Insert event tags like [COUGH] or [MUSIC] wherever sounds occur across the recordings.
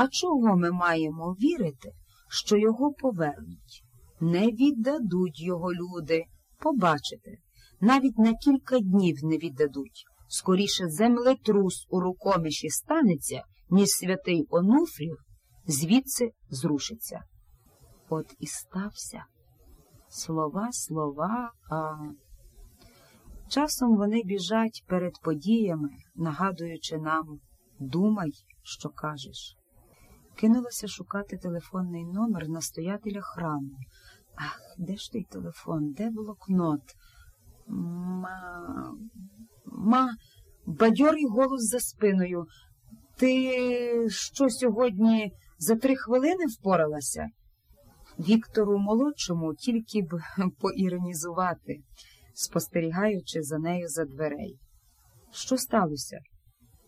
А чого ми маємо вірити, що його повернуть? Не віддадуть його люди, побачите, навіть на кілька днів не віддадуть. Скоріше землетрус у рукомиші станеться, ніж святий Онуфрів звідси зрушиться. От і стався. Слова, слова, а часом вони біжать перед подіями, нагадуючи нам думай, що кажеш. Кинулася шукати телефонний номер настоятеля храму. Ах, де ж той телефон? Де блокнот? Ма. Ма, бадьорий голос за спиною. Ти що сьогодні за три хвилини впоралася? Віктору молодшому тільки б [LAUGHS] поіронізувати, спостерігаючи за нею за дверей. Що сталося?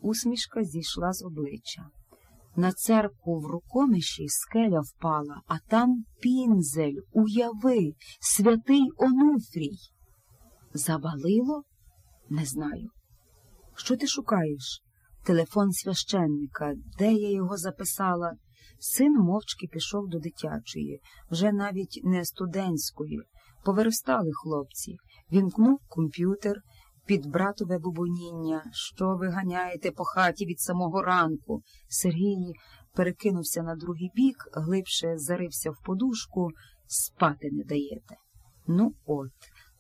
Усмішка зійшла з обличчя. На церкву в рукомиші скеля впала, а там пінзель, уяви, святий Онуфрій. Завалило? Не знаю. Що ти шукаєш? Телефон священника, де я його записала? Син мовчки пішов до дитячої, вже навіть не студентської. Повиростали хлопці. Вімкнув комп'ютер під братове бубоніння. Що ви ганяєте по хаті від самого ранку? Сергій перекинувся на другий бік, глибше зарився в подушку, спати не даєте. Ну от,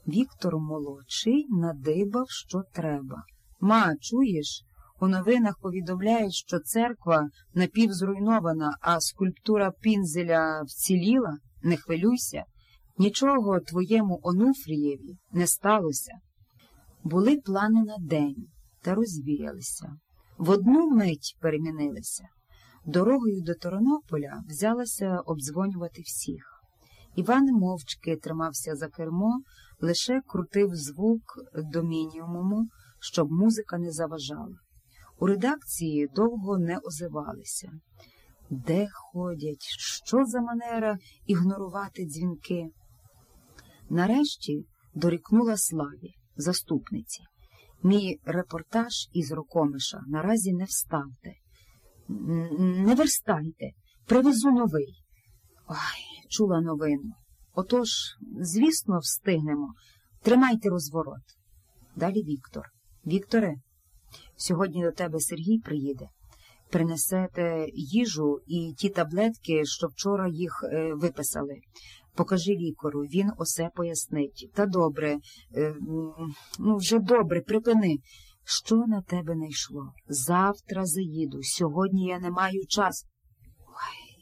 Віктор молодший надибав, що треба. Ма, чуєш? У новинах повідомляють, що церква напівзруйнована, а скульптура пінзеля вціліла. Не хвилюйся, нічого твоєму Онуфрієві не сталося. Були плани на день та розвіялися. В одну мить перемінилися. Дорогою до Торонополя взялася обдзвонювати всіх. Іван мовчки тримався за кермо, лише крутив звук до мінімуму, щоб музика не заважала. У редакції довго не озивалися. Де ходять, що за манера ігнорувати дзвінки? Нарешті дорікнула Славі, заступниці. Мій репортаж із Рокомиша наразі не вставте. Не верстайте, привезу новий. Ой, чула новину. Отож, звісно, встигнемо. Тримайте розворот. Далі Віктор. Вікторе, сьогодні до тебе Сергій приїде. Принесете їжу і ті таблетки, що вчора їх е, виписали. Покажи лікару, він усе пояснить. Та добре, е, ну вже добре, припини. Що на тебе не йшло? Завтра заїду. Сьогодні я не маю часу. Ой.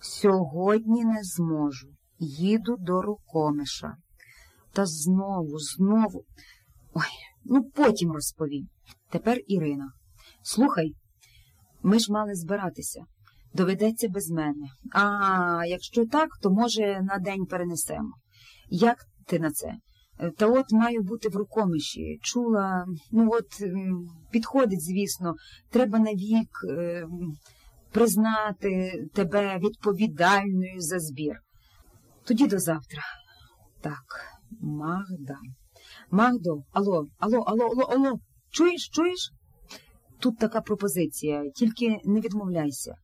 Сьогодні не зможу. Їду до Рукомиша. Та знову, знову. Ой, ну потім розповім. Тепер Ірина. Слухай, ми ж мали збиратися. Доведеться без мене. А якщо так, то, може, на день перенесемо. Як ти на це? Та от маю бути в рукомиші. Чула, ну от підходить, звісно, треба навік е, признати тебе відповідальною за збір. Тоді до завтра. Так, Магда. Магдо, алло, алло, алло, алло, алло. Чуєш, чуєш? Тут така пропозиція, тільки не відмовляйся.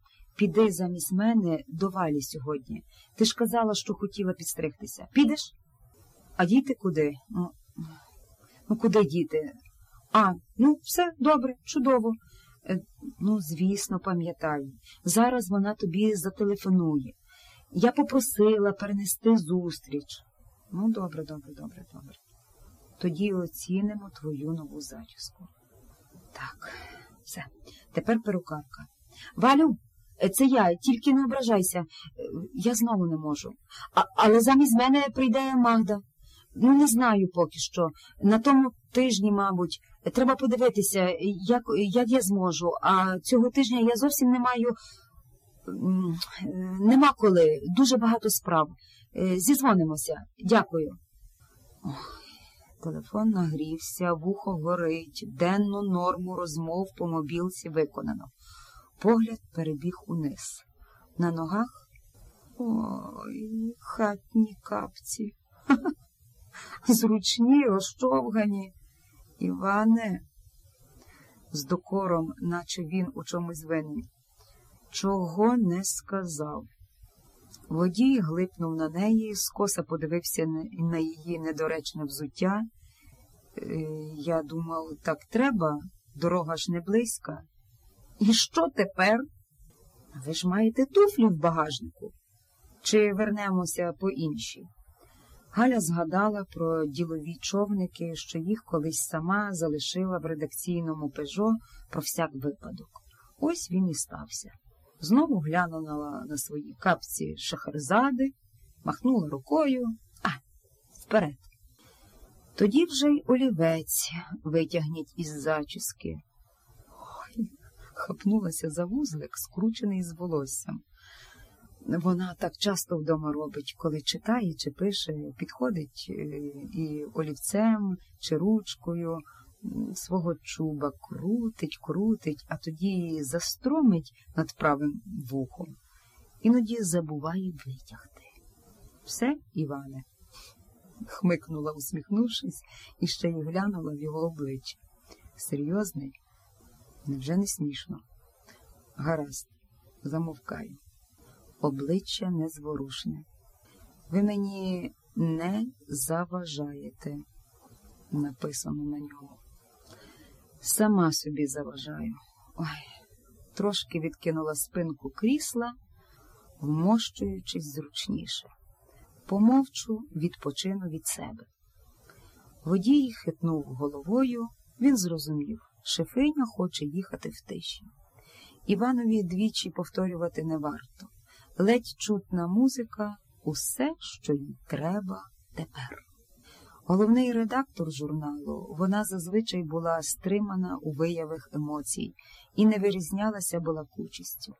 Піди замість мене до валі сьогодні. Ти ж казала, що хотіла підстригтися. Підеш? А діти куди? Ну, куди діти? А, ну, все добре, чудово. Е, ну, звісно, пам'ятаю. Зараз вона тобі зателефонує. Я попросила перенести зустріч. Ну, добре, добре, добре, добре. Тоді оцінимо твою нову зачіску. Так, все. Тепер перукарка. Валю, це я, тільки не ображайся. Я знову не можу. А, Але замість мене прийде Магда. Ну, не знаю поки що. На тому тижні, мабуть, треба подивитися, як, як я зможу. А цього тижня я зовсім не маю. Нема коли, дуже багато справ. Зізвонимося. Дякую. Телефон нагрівся, вухо горить, денну норму розмов по мобілці виконано. Погляд перебіг униз. На ногах ой, хатні капці. [LAUGHS] Зручні, розчовгані. Іване, з докором, наче він у чомусь винен. чого не сказав. Водій глипнув на неї, скоса подивився на її недоречне взуття. Е, я думав, так треба, дорога ж не близька. І що тепер? Ви ж маєте туфлі в багажнику. Чи вернемося по іншій? Галя згадала про ділові човники, що їх колись сама залишила в редакційному пежо про всяк випадок. Ось він і стався. Знову глянула на свої капці шахерзади, махнула рукою, а, вперед. Тоді вже й олівець витягніть із зачіски. Хапнулася за вузлик, скручений з волоссям. Вона так часто вдома робить, коли читає чи пише, підходить е, і олівцем чи ручкою свого чуба крутить, крутить, а тоді застромить над правим вухом. Іноді забуває витягти. Все, Іване, хмикнула, усміхнувшись, і ще й глянула в його обличчя. Серйозний? Невже не смішно? Гаразд, замовкаю. Обличчя незворушне. Ви мені не заважаєте, написано на ньому. Сама собі заважаю. Ой, трошки відкинула спинку крісла, вмощуючись зручніше. Помовчу, відпочину від себе. Водій хитнув головою, він зрозумів, шефиня хоче їхати в тиші. Іванові двічі повторювати не варто. Ледь чутна музика усе, що їй треба тепер. Головний редактор журналу, вона зазвичай була стримана у виявах емоцій і не вирізнялася балакучістю.